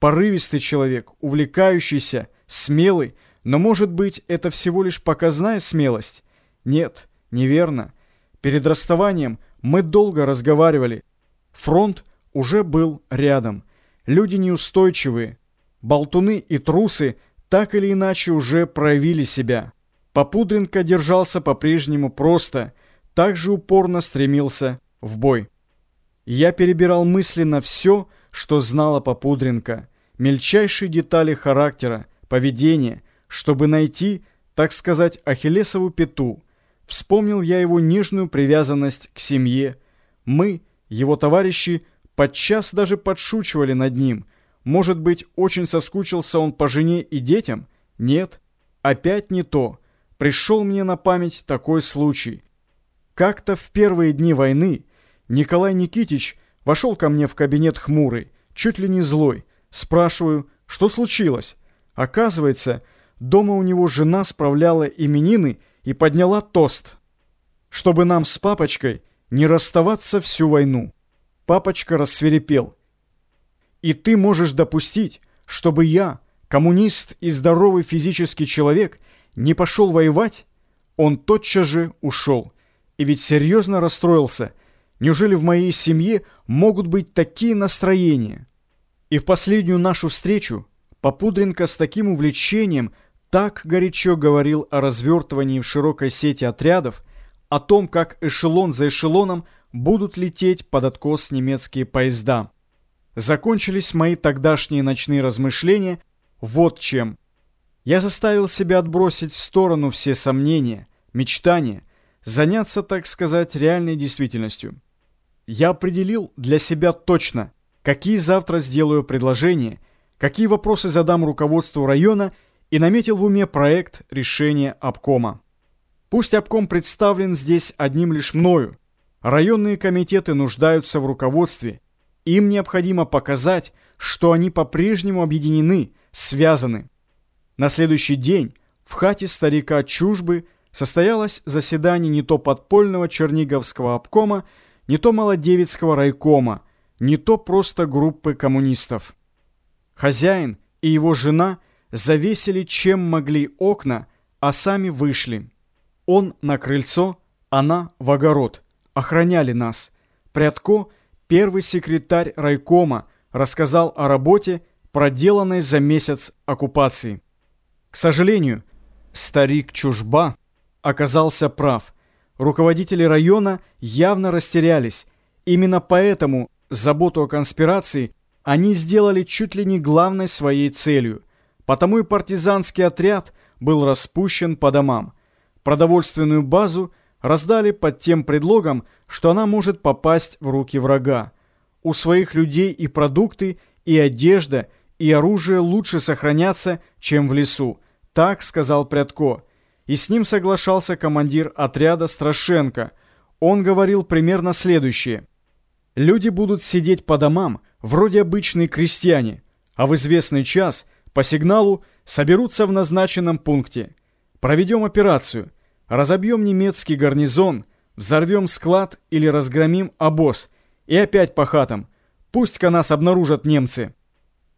порывистый человек, увлекающийся, смелый, но, может быть, это всего лишь показная смелость? Нет, неверно. Перед расставанием мы долго разговаривали. Фронт уже был рядом. Люди неустойчивые, болтуны и трусы так или иначе уже проявили себя. Попудренко держался по-прежнему просто, так же упорно стремился в бой. Я перебирал мысленно все, что знала Попудренко, мельчайшие детали характера, поведения, чтобы найти, так сказать, Ахиллесову пету. Вспомнил я его нежную привязанность к семье. Мы, его товарищи, подчас даже подшучивали над ним. Может быть, очень соскучился он по жене и детям? Нет, опять не то. Пришел мне на память такой случай. Как-то в первые дни войны Николай Никитич вошел ко мне в кабинет хмурый, чуть ли не злой. Спрашиваю, что случилось? Оказывается, дома у него жена справляла именины и подняла тост, чтобы нам с папочкой не расставаться всю войну. Папочка рассверепел. И ты можешь допустить, чтобы я, коммунист и здоровый физический человек, не пошел воевать? Он тотчас же ушел. И ведь серьезно расстроился – Неужели в моей семье могут быть такие настроения? И в последнюю нашу встречу Попудренко с таким увлечением так горячо говорил о развертывании в широкой сети отрядов, о том, как эшелон за эшелоном будут лететь под откос немецкие поезда. Закончились мои тогдашние ночные размышления вот чем. Я заставил себя отбросить в сторону все сомнения, мечтания, заняться, так сказать, реальной действительностью. Я определил для себя точно, какие завтра сделаю предложения, какие вопросы задам руководству района и наметил в уме проект решения обкома. Пусть обком представлен здесь одним лишь мною. Районные комитеты нуждаются в руководстве. Им необходимо показать, что они по-прежнему объединены, связаны. На следующий день в хате старика Чужбы состоялось заседание не то подпольного Черниговского обкома, не то Молодевицкого райкома, не то просто группы коммунистов. Хозяин и его жена завесили чем могли окна, а сами вышли. Он на крыльцо, она в огород. Охраняли нас. Прядко, первый секретарь райкома, рассказал о работе, проделанной за месяц оккупации. К сожалению, старик Чужба оказался прав – Руководители района явно растерялись. Именно поэтому заботу о конспирации они сделали чуть ли не главной своей целью. Потому и партизанский отряд был распущен по домам. Продовольственную базу раздали под тем предлогом, что она может попасть в руки врага. У своих людей и продукты, и одежда, и оружие лучше сохранятся, чем в лесу. Так сказал Прядко и с ним соглашался командир отряда Страшенко. Он говорил примерно следующее. «Люди будут сидеть по домам, вроде обычные крестьяне, а в известный час, по сигналу, соберутся в назначенном пункте. Проведем операцию, разобьем немецкий гарнизон, взорвем склад или разгромим обоз, и опять по хатам. Пусть-ка нас обнаружат немцы».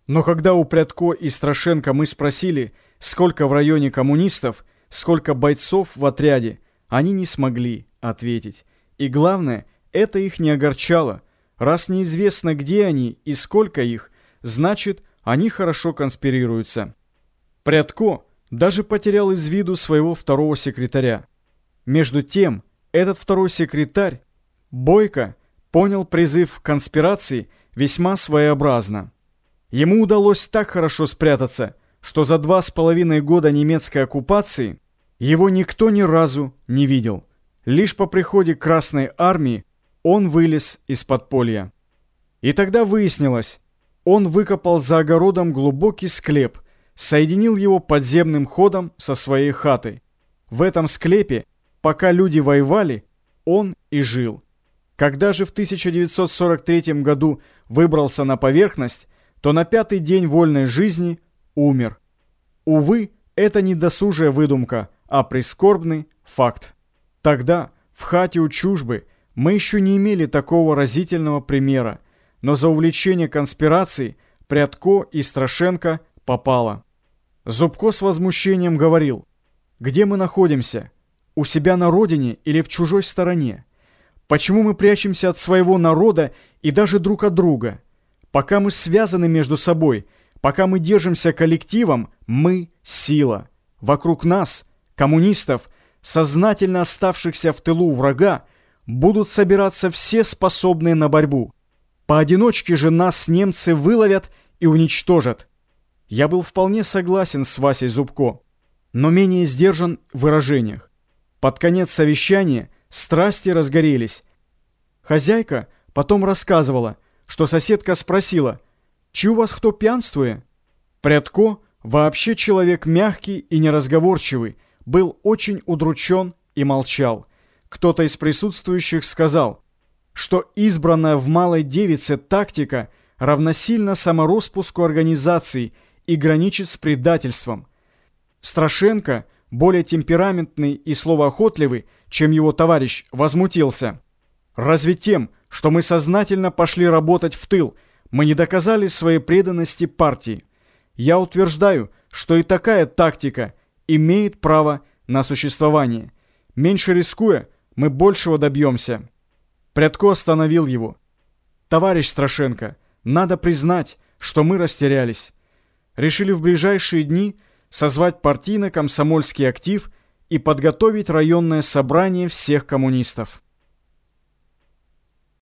Но когда у Прядко и Страшенко мы спросили, сколько в районе коммунистов, сколько бойцов в отряде, они не смогли ответить. И главное, это их не огорчало. Раз неизвестно, где они и сколько их, значит, они хорошо конспирируются. Прядко даже потерял из виду своего второго секретаря. Между тем, этот второй секретарь, Бойко, понял призыв к конспирации весьма своеобразно. Ему удалось так хорошо спрятаться, что за два с половиной года немецкой оккупации его никто ни разу не видел. Лишь по приходе Красной Армии он вылез из подполья. И тогда выяснилось, он выкопал за огородом глубокий склеп, соединил его подземным ходом со своей хатой. В этом склепе, пока люди воевали, он и жил. Когда же в 1943 году выбрался на поверхность, то на пятый день вольной жизни умер. Увы, это не досужая выдумка – а прискорбный факт. Тогда, в хате у чужбы, мы еще не имели такого разительного примера, но за увлечение конспирацией Прядко и Страшенко попало. Зубко с возмущением говорил, где мы находимся, у себя на родине или в чужой стороне? Почему мы прячемся от своего народа и даже друг от друга? Пока мы связаны между собой, пока мы держимся коллективом, мы – сила. Вокруг нас, коммунистов, сознательно оставшихся в тылу врага, будут собираться все способные на борьбу. Поодиночке же нас немцы выловят и уничтожат. Я был вполне согласен с Васей Зубко, но менее сдержан в выражениях. Под конец совещания страсти разгорелись. Хозяйка потом рассказывала, что соседка спросила, «Чи у вас кто пьянствует?» Прядко, вообще человек мягкий и неразговорчивый, был очень удручен и молчал. Кто-то из присутствующих сказал, что избранная в малой девице тактика равносильно самороспуску организации и граничит с предательством. Страшенко, более темпераментный и словоохотливый, чем его товарищ, возмутился. «Разве тем, что мы сознательно пошли работать в тыл, мы не доказали своей преданности партии? Я утверждаю, что и такая тактика имеет право на существование. Меньше рискуя, мы большего добьемся». Прядко остановил его. «Товарищ Страшенко, надо признать, что мы растерялись. Решили в ближайшие дни созвать партийно-комсомольский актив и подготовить районное собрание всех коммунистов.